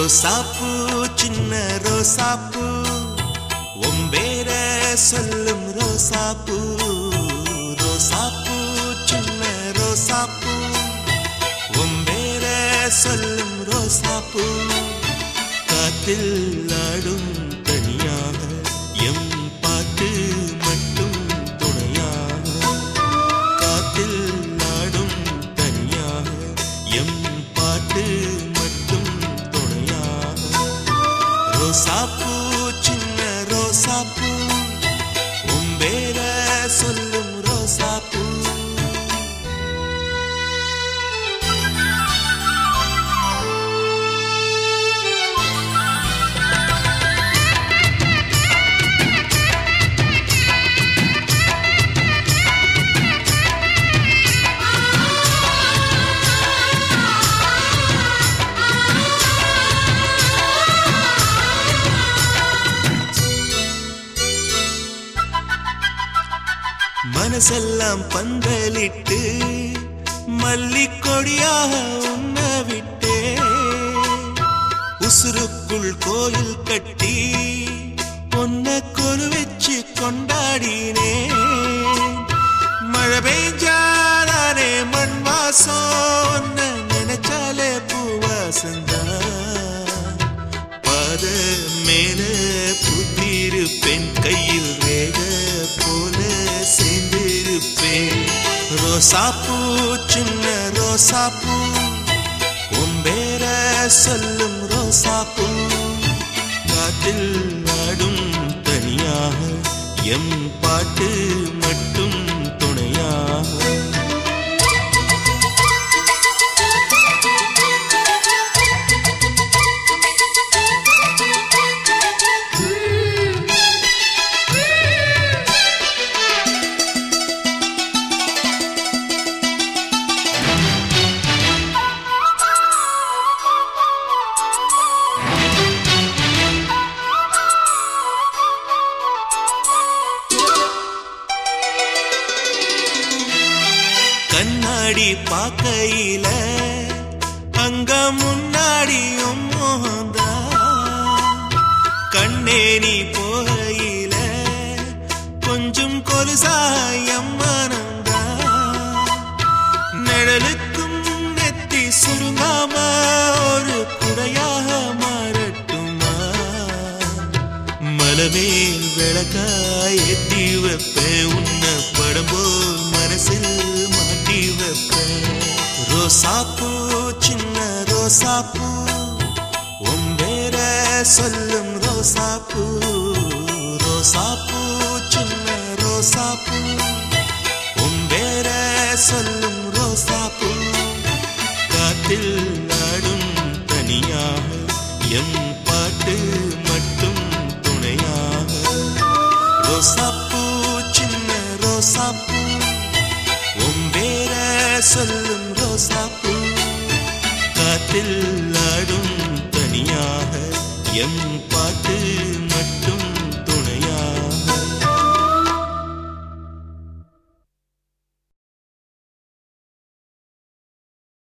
ரோசாப்பூ சின்ன ரோசாப்பூ. ஒம்பேர சொல்லும் ரோசாப்பூ. ரோசாப்பூ சின்ன ரோசாப்பூ. ஒம்பேர சொல்லும் ரோசாப்பூ. காத்தில் ஆடும் தனியாக எம் பாட்டு மட்டும் துணையாக. காத்தில் ஆடும் தனியாக எம் ரோசாப்பூ சின்ன ரோசாப்பூ மனசெல்லாம் பந்தலிட்டு மல்லிக்கொடியாக உண்ண விட்டே. உசுருக்குள் கோயில் கட்டி பொன்ன கொலு வச்சு கொண்டாடினே. மழை பெய்ஞ்சாலே மண் வாசம் நினைச்சாலே பூவாசந்தான் ரோசாப்பூ சின்ன ரோசாப்பூ. உம்பேர சொல்லும் ரோசாப்பூ. காட்டில் நாடும் தனியாக எம் பாட்டு முன்னாடி பார்க்கையில அங்க முன்னாடியும் மோகந்தா கண்ணே நீ போகையில கொஞ்சம் கொலுசாயம் மனந்தா நிழலுக்கும் நெத்தி சுருங்காம ஒரு குடையாக மாறட்டுமா? மலமேல் விளக்காய் ஏத்தி வைப்பேன் உன்ன படம்போ மனசில் மாட்டி ரோசாப்பூ சின்ன ரோசாப்பூ உம்பேர சொல்லும் ரோசாப்பூ ரோசாப்பூ சின்ன ரோசாப்பூ உம்பேர சொல்லும் ரோசாப்பூ காத்தில் நாடும் தனியாக எம் பாட்டு மட்டும் துணையாக. ரோசாப்பூ சின்ன ரோசாப்பூ சொல்லும் ரோசாப்பூ. காத்தில் ஆடும் தனியாக எம் பாட்டு மட்டும்